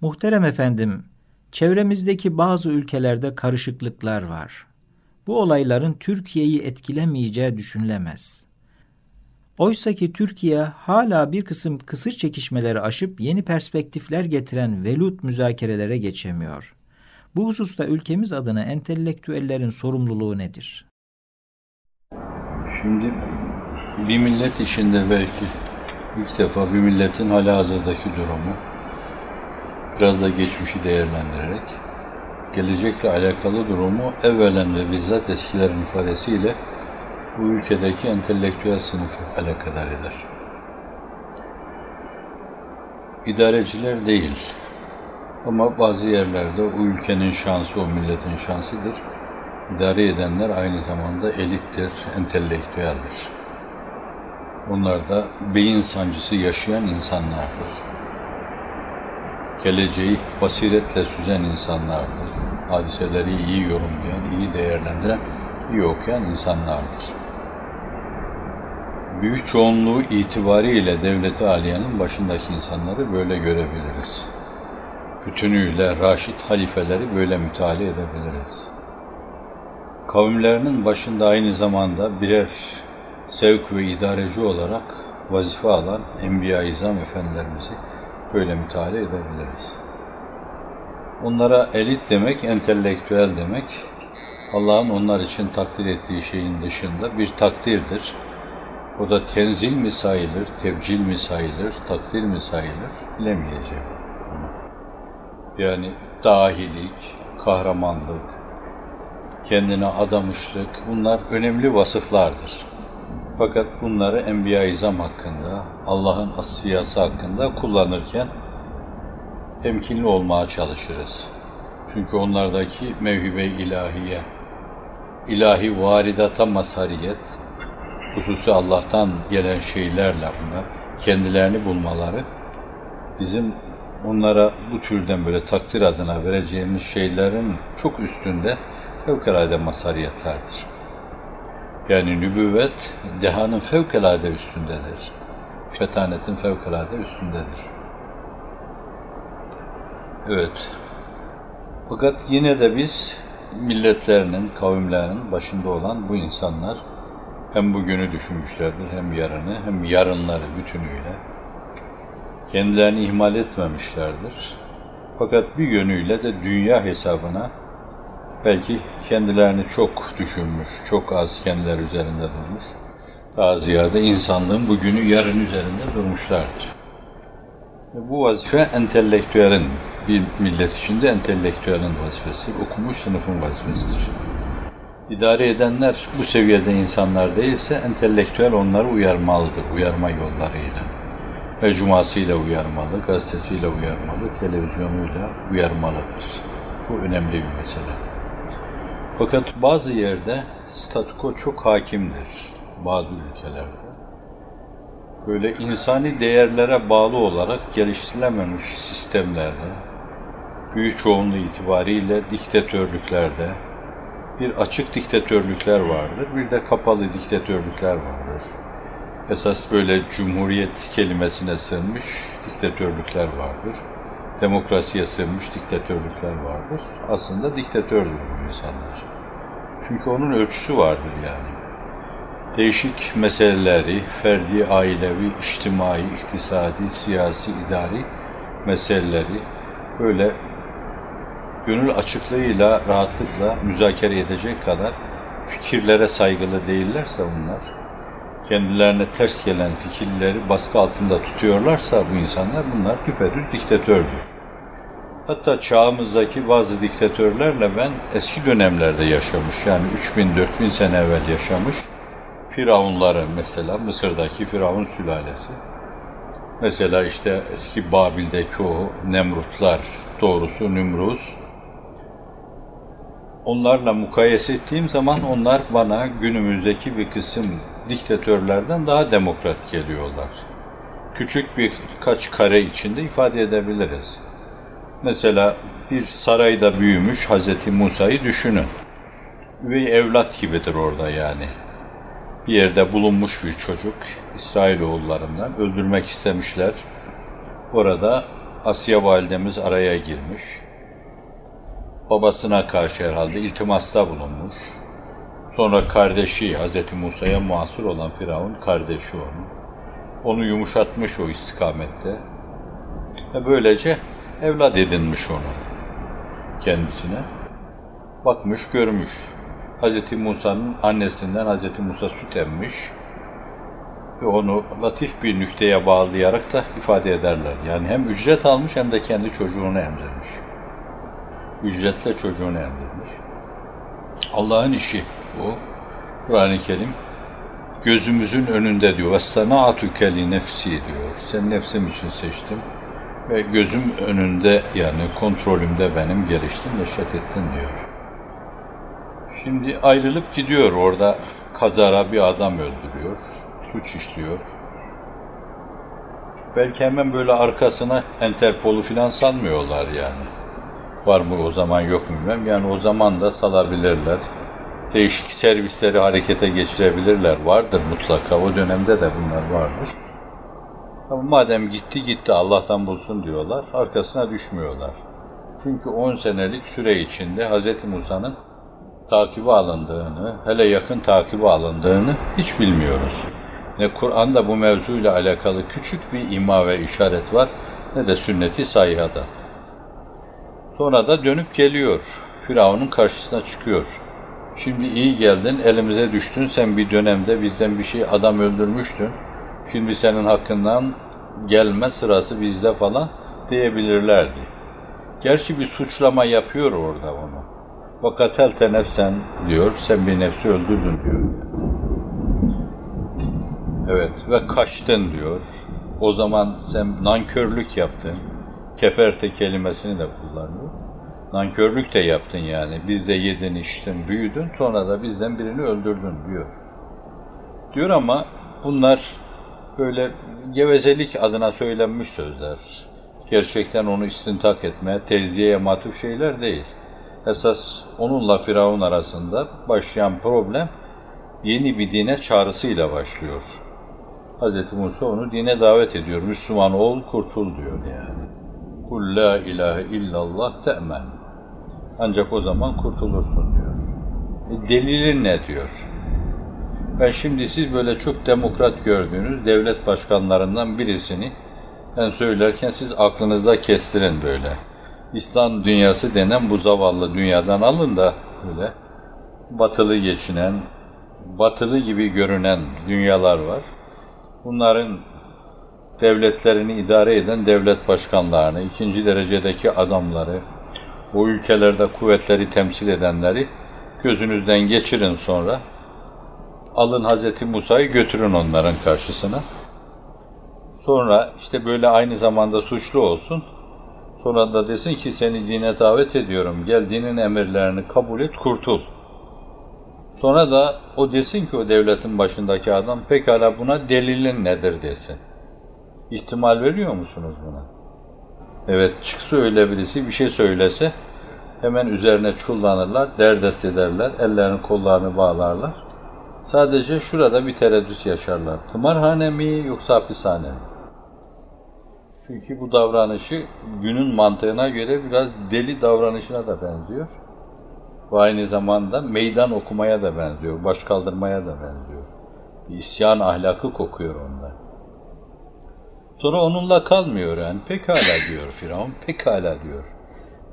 Muhterem efendim, çevremizdeki bazı ülkelerde karışıklıklar var. Bu olayların Türkiye'yi etkilemeyeceği düşünülemez. Oysa ki Türkiye hala bir kısım kısır çekişmeleri aşıp yeni perspektifler getiren velut müzakerelere geçemiyor. Bu hususta ülkemiz adına entelektüellerin sorumluluğu nedir? Şimdi bir millet içinde belki ilk defa bir milletin hala hazırdaki durumu biraz da geçmişi değerlendirerek gelecekle alakalı durumu evvelen ve bizzat eskilerin ifadesiyle bu ülkedeki entelektüel sınıfı alakadar eder. İdareciler değil ama bazı yerlerde o ülkenin şansı, o milletin şansıdır. İdare edenler aynı zamanda elittir, entelektüeldir. Onlar da beyin sancısı yaşayan insanlardır. Geleceği basiretle süzen insanlardır. Hadiseleri iyi yorumlayan, iyi değerlendiren, iyi okuyan insanlardır. Büyük çoğunluğu itibariyle devleti aliyenin başındaki insanları böyle görebiliriz. Bütünüyle raşit halifeleri böyle müteala edebiliriz. Kavimlerinin başında aynı zamanda birer sevk ve idareci olarak vazife alan Enbiya-i İzam Efendilerimizi böyle müteala edebiliriz. Onlara elit demek, entelektüel demek, Allah'ın onlar için takdir ettiği şeyin dışında bir takdirdir. O da tenzil mi sayılır, tevcil mi sayılır, takdir mi sayılır bilemeyeceğim. Yani dahilik, kahramanlık, kendine adamışlık bunlar önemli vasıflardır. Fakat bunları Enbiya-i İzam hakkında, Allah'ın asfiyası hakkında kullanırken temkinli olmaya çalışırız. Çünkü onlardaki mevhibe ilahiye, ilahi varidata masariyet, hususi Allah'tan gelen şeylerle bunlar, kendilerini bulmaları, bizim onlara bu türden böyle takdir adına vereceğimiz şeylerin çok üstünde fevkalade masariyetlerdir. Yani nübüvvet dehanın fevkalade üstündedir. Fetanetin fevkalade üstündedir. Evet. Fakat yine de biz milletlerinin, kavimlerinin başında olan bu insanlar hem bugünü düşünmüşlerdir, hem yarını, hem yarınları bütünüyle kendilerini ihmal etmemişlerdir. Fakat bir yönüyle de dünya hesabına belki kendilerini çok düşünmüş, çok az kendiler üzerinde durmuş. Daha ziyade insanlığın bugünü yarın üzerinde durmuşlardır. Bu vazife entelektüelin, bir millet içinde entelektüelin vazifesi, okumuş sınıfın vazifesidir. İdare edenler bu seviyede insanlar değilse entelektüel onları uyarmalıdır, uyarma yollarıyla. Mecmuasıyla uyarmalı, gazetesiyle uyarmalı, televizyonuyla uyarmalıdır. Bu önemli bir mesele. Fakat bazı yerde statüko çok hakimdir, bazı ülkelerde. Böyle insani değerlere bağlı olarak geliştirilememiş sistemlerde, büyük çoğunluğu itibariyle diktatörlüklerde, bir açık diktatörlükler vardır, bir de kapalı diktatörlükler vardır. Esas böyle cumhuriyet kelimesine sığınmış diktatörlükler vardır. Demokrasiye sığınmış diktatörlükler vardır. Aslında diktatördür bu insanlar. Çünkü onun ölçüsü vardır yani. Değişik meseleleri, ferdi, ailevi, içtimai, iktisadi, siyasi, idari meseleleri böyle gönül açıklığıyla, rahatlıkla müzakere edecek kadar fikirlere saygılı değillerse bunlar, kendilerine ters gelen fikirleri baskı altında tutuyorlarsa bu insanlar, bunlar düpedüz diktatördür. Hatta çağımızdaki bazı diktatörlerle ben eski dönemlerde yaşamış, yani 3000-4000 sene evvel yaşamış, Firavunları mesela, Mısır'daki Firavun sülalesi, mesela işte eski Babil'deki o Nemrutlar, doğrusu Nümruz, onlarla mukayese ettiğim zaman onlar bana günümüzdeki bir kısım diktatörlerden daha demokrat geliyorlar. Küçük birkaç kare içinde ifade edebiliriz. Mesela bir sarayda büyümüş Hazreti Musa'yı düşünün. Üvey evlat gibidir orada yani. Bir yerde bulunmuş bir çocuk, İsrailoğullarından öldürmek istemişler. Orada Asiye validemiz araya girmiş. Babasına karşı herhalde iltimasta bulunmuş. Sonra kardeşi Hz. Musa'ya muasır olan Firavun kardeşi onu. Onu yumuşatmış o istikamette. Ve böylece evlat edinmiş onu kendisine. Bakmış görmüş. Hz. Musa'nın annesinden Hz. Musa süt emmiş ve onu latif bir nükteye bağlayarak da ifade ederler. Yani hem ücret almış hem de kendi çocuğunu emzirmiş. Ücretle çocuğunu emzirmiş. Allah'ın işi bu. Kur'an-ı Kerim gözümüzün önünde diyor. وَاسْتَنَعَتُكَ nefsi diyor. Sen nefsim için seçtim. Ve gözüm önünde yani kontrolümde benim geliştin, neşet ettin diyor. Şimdi ayrılıp gidiyor orada kazara bir adam öldürüyor, suç işliyor. Belki hemen böyle arkasına Interpol'u filan sanmıyorlar yani. Var mı o zaman yok mu bilmem. Yani o zaman da salabilirler. Değişik servisleri harekete geçirebilirler. Vardır mutlaka. O dönemde de bunlar vardır. Madem gitti gitti Allah'tan bulsun diyorlar. Arkasına düşmüyorlar. Çünkü 10 senelik süre içinde Hz. Musa'nın takibi alındığını, hele yakın takibi alındığını hiç bilmiyoruz. Ne Kur'an'da bu mevzuyla alakalı küçük bir ima ve işaret var, ne de sünneti sayhada. Sonra da dönüp geliyor. Firavun'un karşısına çıkıyor. Şimdi iyi geldin, elimize düştün, sen bir dönemde bizden bir şey adam öldürmüştün. Şimdi senin hakkından gelme sırası bizde falan diyebilirlerdi. Gerçi bir suçlama yapıyor orada onu. Vakatelte nefsen diyor, sen bir nefsi öldürdün diyor. Evet ve kaçtın diyor. O zaman sen nankörlük yaptın. Keferte kelimesini de kullanıyor. Nankörlük de yaptın yani. Biz de yedin, içtin, büyüdün. Sonra da bizden birini öldürdün diyor. Diyor ama bunlar böyle gevezelik adına söylenmiş sözler. Gerçekten onu istintak etme, teziyeye matuf şeyler değil. Esas onunla Firavun arasında başlayan problem yeni bir dine çağrısıyla başlıyor. Hz. Musa onu dine davet ediyor. Müslüman ol, kurtul diyor yani. Kul la ilahe illallah te'men. Ancak o zaman kurtulursun diyor. E, delilin ne diyor? Ben şimdi siz böyle çok demokrat gördüğünüz devlet başkanlarından birisini ben söylerken siz aklınızda kestirin böyle. İslam dünyası denen bu zavallı dünyadan alın da böyle batılı geçinen, batılı gibi görünen dünyalar var. Bunların devletlerini idare eden devlet başkanlarını, ikinci derecedeki adamları, o ülkelerde kuvvetleri temsil edenleri gözünüzden geçirin sonra. Alın Hazreti Musa'yı götürün onların karşısına. Sonra işte böyle aynı zamanda suçlu olsun. Sonra da desin ki seni dine davet ediyorum. Gel dinin emirlerini kabul et, kurtul. Sonra da o desin ki o devletin başındaki adam pekala buna delilin nedir desin. İhtimal veriyor musunuz buna? Evet çıksa öyle birisi bir şey söylese hemen üzerine çullanırlar, derdest ederler, ellerini kollarını bağlarlar. Sadece şurada bir tereddüt yaşarlar. Tımarhane mi yoksa hapishane mi? Çünkü bu davranışı günün mantığına göre biraz deli davranışına da benziyor. Ve aynı zamanda meydan okumaya da benziyor, baş kaldırmaya da benziyor. Bir isyan ahlakı kokuyor onda. Sonra onunla kalmıyor yani. Pekala diyor Firavun, pekala diyor.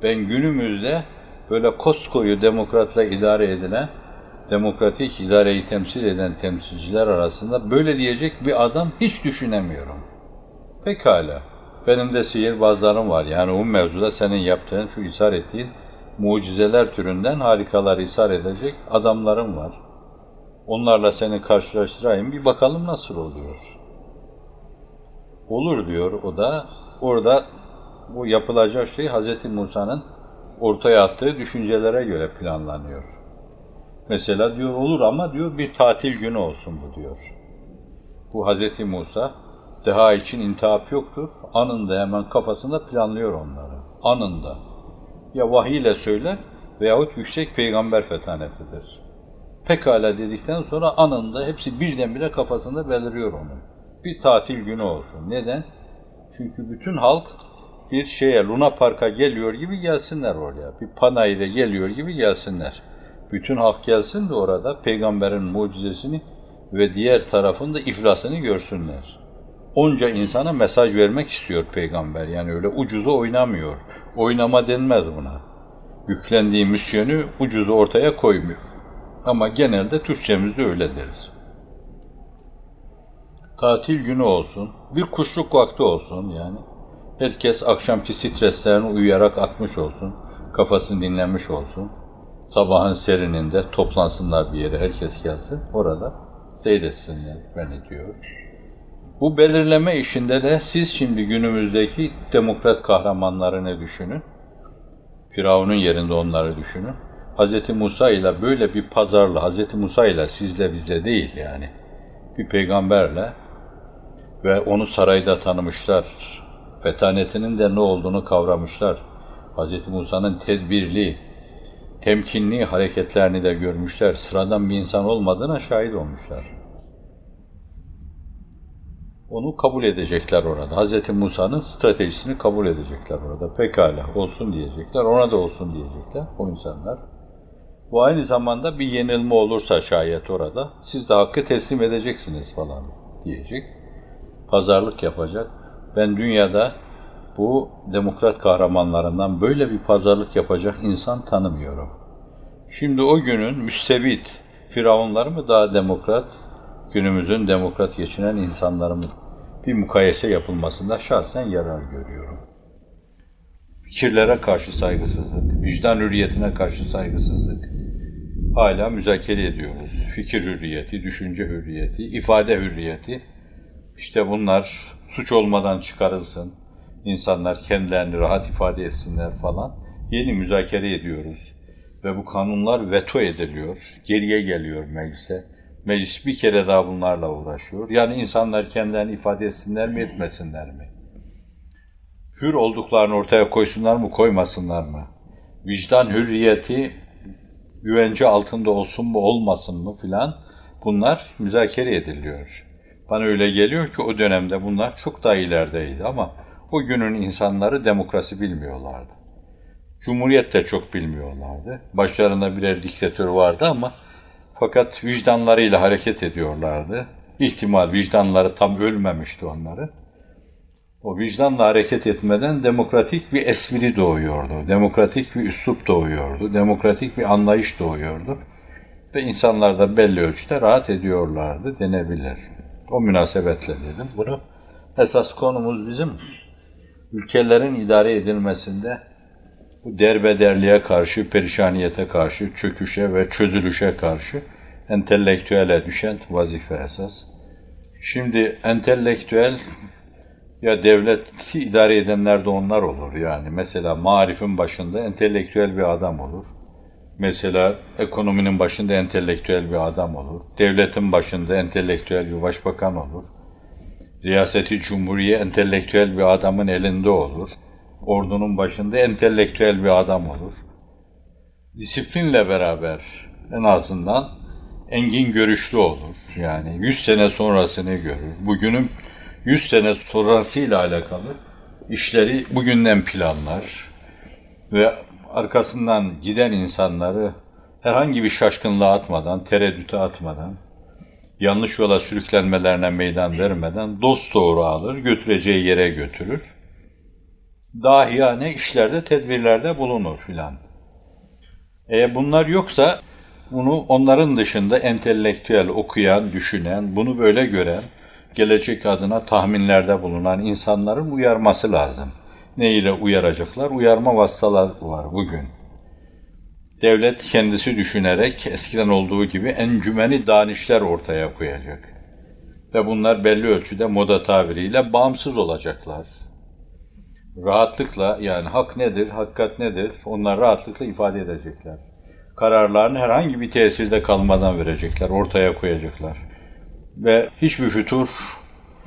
Ben günümüzde böyle koskoyu demokratla idare edilen, demokratik idareyi temsil eden temsilciler arasında böyle diyecek bir adam hiç düşünemiyorum. Pekala. Benim de sihirbazlarım var. Yani o mevzuda senin yaptığın, şu ishar ettiğin mucizeler türünden harikalar ishar edecek adamlarım var. Onlarla seni karşılaştırayım, bir bakalım nasıl oluyor. Olur diyor o da. Orada bu yapılacak şey Hz. Musa'nın ortaya attığı düşüncelere göre planlanıyor. Mesela diyor olur ama diyor bir tatil günü olsun bu diyor. Bu Hz. Musa deha için intihap yoktur. Anında hemen kafasında planlıyor onları. Anında. Ya vahiy ile söyler veyahut yüksek peygamber fetanetidir. Pekala dedikten sonra anında hepsi birdenbire kafasında beliriyor onu. Bir tatil günü olsun. Neden? Çünkü bütün halk bir şeye Luna Park'a geliyor gibi gelsinler oraya. Bir panayire geliyor gibi gelsinler. Bütün halk gelsin de orada peygamberin mucizesini ve diğer tarafında iflasını görsünler. Onca insana mesaj vermek istiyor peygamber. Yani öyle ucuzu oynamıyor. Oynama denmez buna. Yüklendiği misyonu ucuzu ortaya koymuyor. Ama genelde Türkçemizde öyle deriz. Tatil günü olsun, bir kuşluk vakti olsun yani. Herkes akşamki streslerini uyuyarak atmış olsun, kafasını dinlenmiş olsun. Sabahın serininde toplansınlar bir yere, herkes gelsin, orada seyretsinler beni diyor. Bu belirleme işinde de siz şimdi günümüzdeki demokrat kahramanlarını düşünün. Firavun'un yerinde onları düşünün. Hz. Musa ile böyle bir pazarla, Hz. Musa ile sizle bize değil yani. Bir peygamberle ve onu sarayda tanımışlar. Fetanetinin de ne olduğunu kavramışlar. Hz. Musa'nın tedbirli, temkinli hareketlerini de görmüşler. Sıradan bir insan olmadığına şahit olmuşlar. Onu kabul edecekler orada. Hz. Musa'nın stratejisini kabul edecekler orada. Pekala olsun diyecekler, ona da olsun diyecekler o insanlar. Bu aynı zamanda bir yenilme olursa şayet orada, siz de hakkı teslim edeceksiniz falan diyecek. Pazarlık yapacak. Ben dünyada bu demokrat kahramanlarından böyle bir pazarlık yapacak insan tanımıyorum. Şimdi o günün müstebit firavunları mı daha demokrat, günümüzün demokrat geçinen insanları mı bir mukayese yapılmasında şahsen yarar görüyorum. Fikirlere karşı saygısızlık, vicdan hürriyetine karşı saygısızlık hala müzakere ediyoruz. Fikir hürriyeti, düşünce hürriyeti, ifade hürriyeti. İşte bunlar suç olmadan çıkarılsın, insanlar kendilerini rahat ifade etsinler falan. Yeni müzakere ediyoruz. Ve bu kanunlar veto ediliyor, geriye geliyor meclise. Meclis bir kere daha bunlarla uğraşıyor. Yani insanlar kendilerini ifade etsinler mi, etmesinler mi? Hür olduklarını ortaya koysunlar mı, koymasınlar mı? Vicdan hürriyeti güvence altında olsun mu, olmasın mı filan bunlar müzakere ediliyor. Bana öyle geliyor ki o dönemde bunlar çok daha ilerideydi ama o günün insanları demokrasi bilmiyorlardı. Cumhuriyet de çok bilmiyorlardı. Başlarında birer diktatör vardı ama fakat vicdanlarıyla hareket ediyorlardı. İhtimal vicdanları tam ölmemişti onları. O vicdanla hareket etmeden demokratik bir espri doğuyordu. Demokratik bir üslup doğuyordu. Demokratik bir anlayış doğuyordu. Ve insanlar da belli ölçüde rahat ediyorlardı denebilir. O münasebetle dedim bunu. Esas konumuz bizim ülkelerin idare edilmesinde derbederliğe karşı, perişaniyete karşı, çöküşe ve çözülüşe karşı entelektüele düşen vazife esas. Şimdi entelektüel ya devleti idare edenler de onlar olur yani. Mesela marifin başında entelektüel bir adam olur. Mesela ekonominin başında entelektüel bir adam olur. Devletin başında entelektüel bir başbakan olur. Riyaseti Cumhuriye entelektüel bir adamın elinde olur. Ordunun başında entelektüel bir adam olur. Disiplinle beraber en azından engin görüşlü olur. Yani 100 sene sonrasını görür. Bugünün 100 sene sonrasıyla alakalı işleri bugünden planlar ve arkasından giden insanları herhangi bir şaşkınlığa atmadan, tereddüte atmadan, yanlış yola sürüklenmelerine meydan vermeden dost doğru alır, götüreceği yere götürür. Dahiyane işlerde, tedbirlerde bulunur filan. Eğer bunlar yoksa bunu onların dışında entelektüel, okuyan, düşünen, bunu böyle gören, gelecek adına tahminlerde bulunan insanların uyarması lazım. Ne ile uyaracaklar? Uyarma vasıtalar var bugün. Devlet kendisi düşünerek eskiden olduğu gibi encümeni danişler ortaya koyacak. Ve bunlar belli ölçüde moda tabiriyle bağımsız olacaklar. Rahatlıkla yani hak nedir, hakikat nedir onlar rahatlıkla ifade edecekler. Kararlarını herhangi bir tesirde kalmadan verecekler, ortaya koyacaklar. Ve hiçbir fütur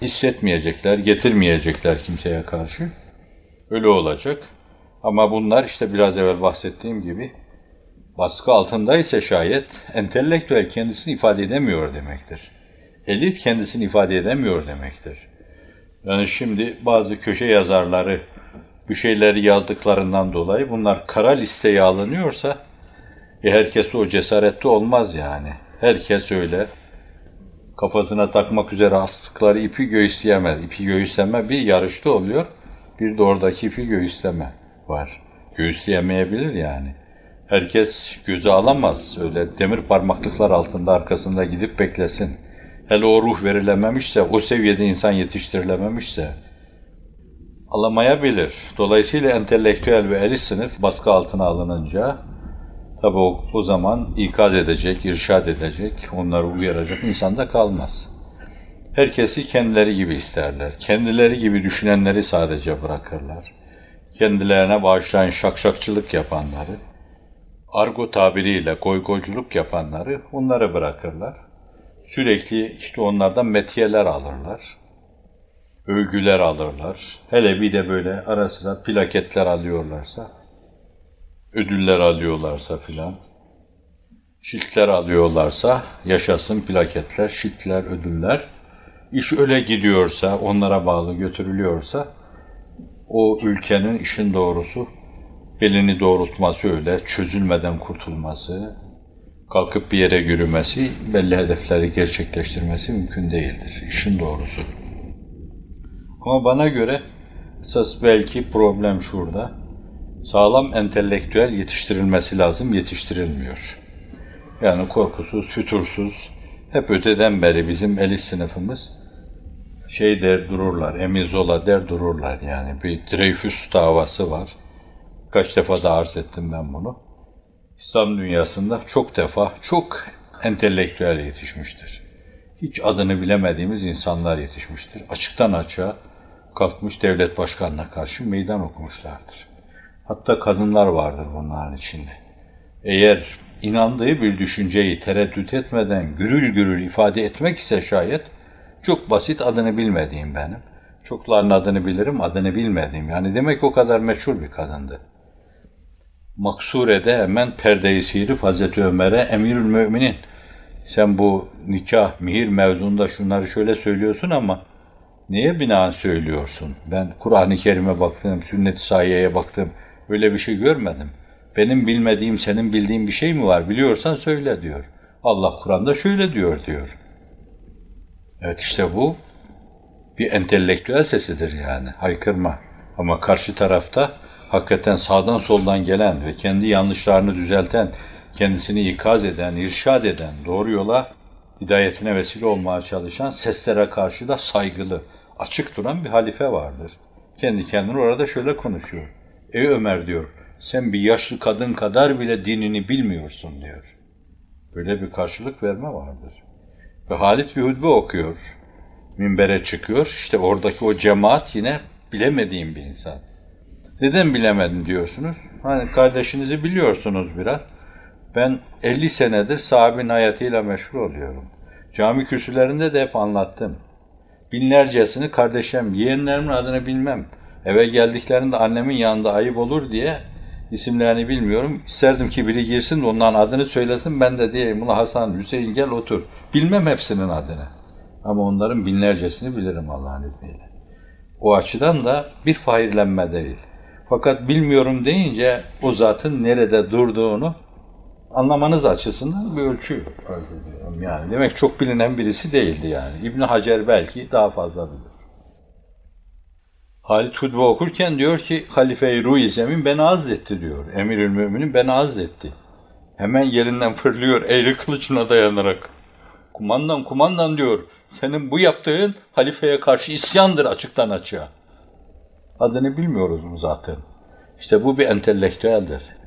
hissetmeyecekler, getirmeyecekler kimseye karşı. Öyle olacak. Ama bunlar işte biraz evvel bahsettiğim gibi baskı altındaysa şayet entelektüel kendisini ifade edemiyor demektir. Elit kendisini ifade edemiyor demektir. Yani şimdi bazı köşe yazarları bir şeyleri yazdıklarından dolayı bunlar kara listeye alınıyorsa e herkes de o cesarette olmaz yani. Herkes öyle. Kafasına takmak üzere astıkları ipi göğüsleyemez. İpi göğüsleme bir yarışta oluyor. Bir de oradaki ipi göğüsleme var. Göğüsleyemeyebilir yani. Herkes göze alamaz. Öyle demir parmaklıklar altında arkasında gidip beklesin. Hele o ruh verilememişse, o seviyede insan yetiştirilememişse alamayabilir. Dolayısıyla entelektüel ve elit sınıf baskı altına alınınca tabi o, o zaman ikaz edecek, irşad edecek, onları uyaracak insan da kalmaz. Herkesi kendileri gibi isterler. Kendileri gibi düşünenleri sadece bırakırlar. Kendilerine bağışlayan şakşakçılık yapanları, argo tabiriyle goygoculuk yapanları onları bırakırlar. Sürekli işte onlardan metiyeler alırlar. Övgüler alırlar. Hele bir de böyle ara sıra plaketler alıyorlarsa, ödüller alıyorlarsa filan, şiltler alıyorlarsa, yaşasın plaketler, şiltler, ödüller. İş öyle gidiyorsa, onlara bağlı götürülüyorsa, o ülkenin işin doğrusu belini doğrultması öyle, çözülmeden kurtulması, kalkıp bir yere yürümesi, belli hedefleri gerçekleştirmesi mümkün değildir. İşin doğrusu. Ama bana göre esas belki problem şurada. Sağlam entelektüel yetiştirilmesi lazım, yetiştirilmiyor. Yani korkusuz, fütursuz, hep öteden beri bizim elit sınıfımız şey der dururlar, emizola der dururlar yani. Bir Dreyfus davası var. Kaç defa da arz ettim ben bunu. İslam dünyasında çok defa çok entelektüel yetişmiştir. Hiç adını bilemediğimiz insanlar yetişmiştir. Açıktan açığa kalkmış devlet başkanına karşı meydan okumuşlardır. Hatta kadınlar vardır bunların içinde. Eğer inandığı bir düşünceyi tereddüt etmeden gürül gürül ifade etmek ise şayet çok basit adını bilmediğim benim. Çokların adını bilirim, adını bilmediğim. Yani demek o kadar meşhur bir kadındı. Maksure'de hemen perdeyi sıyırıp Hazreti Ömer'e emirül müminin sen bu nikah, mihir mevzunda şunları şöyle söylüyorsun ama neye binaen söylüyorsun? Ben Kur'an-ı Kerim'e baktım, sünnet-i sahiye baktım. Öyle bir şey görmedim. Benim bilmediğim, senin bildiğin bir şey mi var? Biliyorsan söyle diyor. Allah Kur'an'da şöyle diyor diyor. Evet işte bu bir entelektüel sesidir yani, haykırma. Ama karşı tarafta hakikaten sağdan soldan gelen ve kendi yanlışlarını düzelten, kendisini ikaz eden, irşad eden, doğru yola hidayetine vesile olmaya çalışan seslere karşı da saygılı, açık duran bir halife vardır. Kendi kendine orada şöyle konuşuyor. Ey Ömer diyor, sen bir yaşlı kadın kadar bile dinini bilmiyorsun diyor. Böyle bir karşılık verme vardır. Ve Halit bir hutbe okuyor. Minbere çıkıyor. İşte oradaki o cemaat yine bilemediğim bir insan. Neden bilemedim diyorsunuz? Hani kardeşinizi biliyorsunuz biraz. Ben 50 senedir sahabin hayatıyla meşhur oluyorum. Cami kürsülerinde de hep anlattım. Binlercesini kardeşim, yeğenlerimin adını bilmem. Eve geldiklerinde annemin yanında ayıp olur diye isimlerini bilmiyorum. İsterdim ki biri girsin de onların adını söylesin. Ben de diyeyim buna Hasan, Hüseyin gel otur. Bilmem hepsinin adını. Ama onların binlercesini bilirim Allah'ın izniyle. O açıdan da bir fahirlenme değil. Fakat bilmiyorum deyince o zatın nerede durduğunu anlamanız açısından bir ölçü yani. Demek çok bilinen birisi değildi yani. İbn Hacer belki daha fazla bilir. Halit Hudbe okurken diyor ki Halife-i Ruhi Zemin beni azzetti diyor. Emirül Müminin beni azzetti. Hemen yerinden fırlıyor eğri kılıcına dayanarak. Kumandan kumandan diyor. Senin bu yaptığın halifeye karşı isyandır açıktan açığa. Adını bilmiyoruz bu zaten. İşte bu bir entelektüeldir.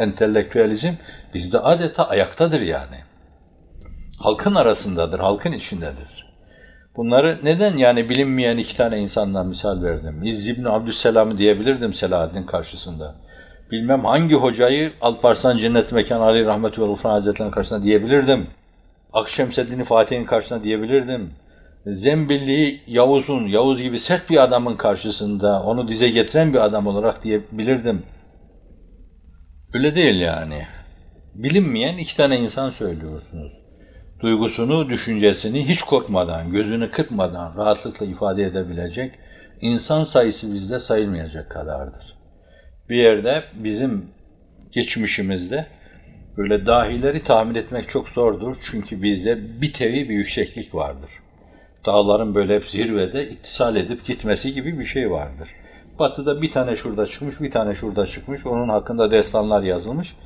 Entelektüelizm bizde adeta ayaktadır yani. Halkın arasındadır, halkın içindedir. Bunları neden yani bilinmeyen iki tane insandan misal verdim? İzz İbni Abdüsselam'ı diyebilirdim Selahaddin karşısında. Bilmem hangi hocayı Alparslan Cennet Mekan Ali Rahmetü ve Ufran Hazretleri'nin karşısında diyebilirdim. Akşemseddin Fatih'in karşısında diyebilirdim. Zembilli Yavuz'un, Yavuz gibi sert bir adamın karşısında onu dize getiren bir adam olarak diyebilirdim. Öyle değil yani. Bilinmeyen iki tane insan söylüyorsunuz. Duygusunu, düşüncesini hiç korkmadan, gözünü kırpmadan rahatlıkla ifade edebilecek insan sayısı bizde sayılmayacak kadardır. Bir yerde bizim geçmişimizde böyle dahileri tahmin etmek çok zordur. Çünkü bizde bir tevi bir yükseklik vardır. Dağların böyle hep zirvede ittisal edip gitmesi gibi bir şey vardır. Batı'da bir tane şurada çıkmış, bir tane şurada çıkmış. Onun hakkında destanlar yazılmış.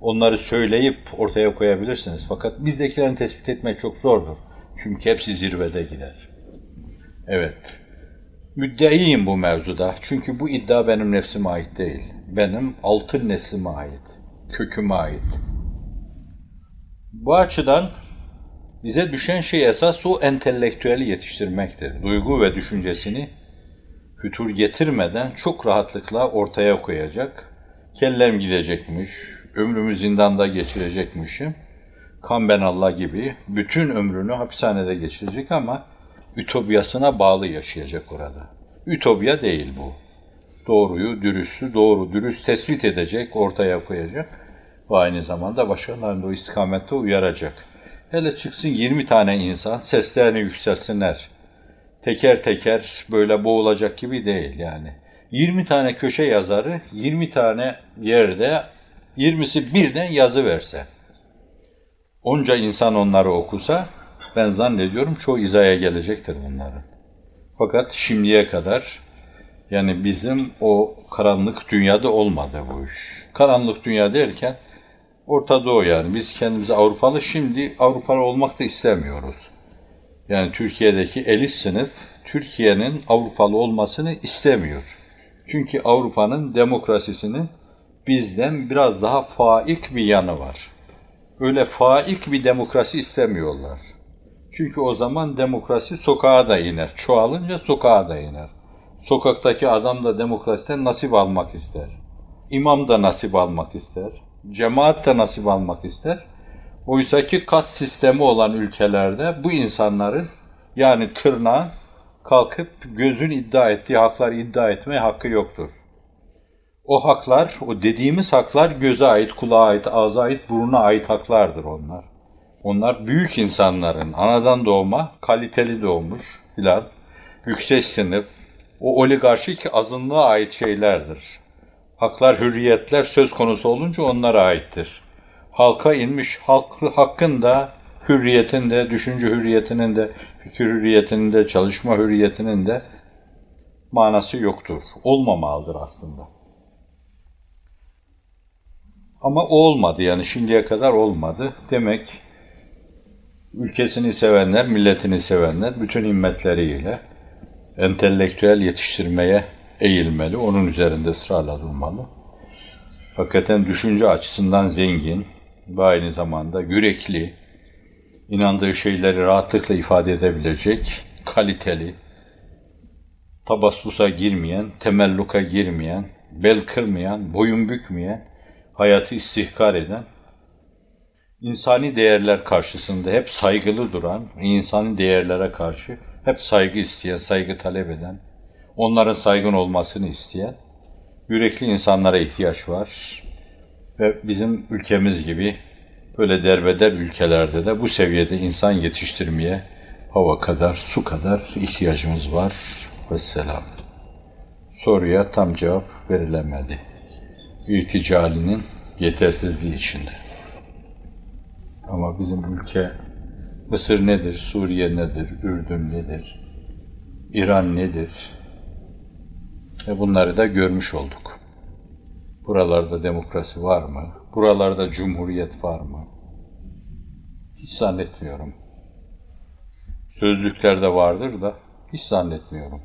Onları söyleyip ortaya koyabilirsiniz. Fakat bizdekilerini tespit etmek çok zordur. Çünkü hepsi zirvede gider. Evet. Müddeiyim bu mevzuda. Çünkü bu iddia benim nefsime ait değil. Benim altın neslime ait. Köküme ait. Bu açıdan bize düşen şey esas o entelektüeli yetiştirmektir. Duygu ve düşüncesini fütur getirmeden çok rahatlıkla ortaya koyacak. Kellem gidecekmiş, ömrümü zindanda geçirecekmişim. Kan ben Allah gibi bütün ömrünü hapishanede geçirecek ama ütopyasına bağlı yaşayacak orada. Ütopya değil bu. Doğruyu, dürüstü, doğru, dürüst tespit edecek, ortaya koyacak ve aynı zamanda başkalarını o istikamette uyaracak. Hele çıksın 20 tane insan seslerini yükselsinler. Teker teker böyle boğulacak gibi değil yani. 20 tane köşe yazarı 20 tane yerde 20'si birden yazı verse. Onca insan onları okusa ben zannediyorum çoğu izaya gelecektir bunların. Fakat şimdiye kadar yani bizim o karanlık dünyada olmadı bu iş. Karanlık dünya derken Orta Doğu yani. Biz kendimizi Avrupalı, şimdi Avrupalı olmak da istemiyoruz. Yani Türkiye'deki elit sınıf, Türkiye'nin Avrupalı olmasını istemiyor. Çünkü Avrupa'nın demokrasisinin bizden biraz daha faik bir yanı var. Öyle faik bir demokrasi istemiyorlar. Çünkü o zaman demokrasi sokağa da iner. Çoğalınca sokağa da iner. Sokaktaki adam da demokrasiden nasip almak ister. İmam da nasip almak ister. Cemaat de nasip almak ister. Oysa ki kas sistemi olan ülkelerde bu insanların yani tırnağın kalkıp gözün iddia ettiği haklar iddia etmeye hakkı yoktur. O haklar, o dediğimiz haklar göze ait, kulağa ait, ağza ait, buruna ait haklardır onlar. Onlar büyük insanların anadan doğma, kaliteli doğmuş filan, yüksek sınıf, o oligarşik azınlığa ait şeylerdir. Haklar, hürriyetler söz konusu olunca onlara aittir. Halka inmiş halk, hakkın da, hürriyetin de, düşünce hürriyetinin de, fikir hürriyetinin de, çalışma hürriyetinin de manası yoktur. Olmamalıdır aslında. Ama o olmadı yani şimdiye kadar olmadı. Demek ülkesini sevenler, milletini sevenler bütün himmetleriyle entelektüel yetiştirmeye eğilmeli, onun üzerinde ısrarla durmalı. Hakikaten düşünce açısından zengin ve aynı zamanda yürekli, inandığı şeyleri rahatlıkla ifade edebilecek, kaliteli, tabaspusa girmeyen, temelluka girmeyen, bel kırmayan, boyun bükmeyen, hayatı istihkar eden, insani değerler karşısında hep saygılı duran, insani değerlere karşı hep saygı isteyen, saygı talep eden, onların saygın olmasını isteyen yürekli insanlara ihtiyaç var. Ve bizim ülkemiz gibi böyle derbeder ülkelerde de bu seviyede insan yetiştirmeye hava kadar, su kadar ihtiyacımız var. Vesselam. Soruya tam cevap verilemedi. İrticalinin yetersizliği içinde. Ama bizim ülke Mısır nedir, Suriye nedir, Ürdün nedir, İran nedir, ve bunları da görmüş olduk. Buralarda demokrasi var mı? Buralarda cumhuriyet var mı? Hiç zannetmiyorum. Sözlüklerde vardır da hiç zannetmiyorum.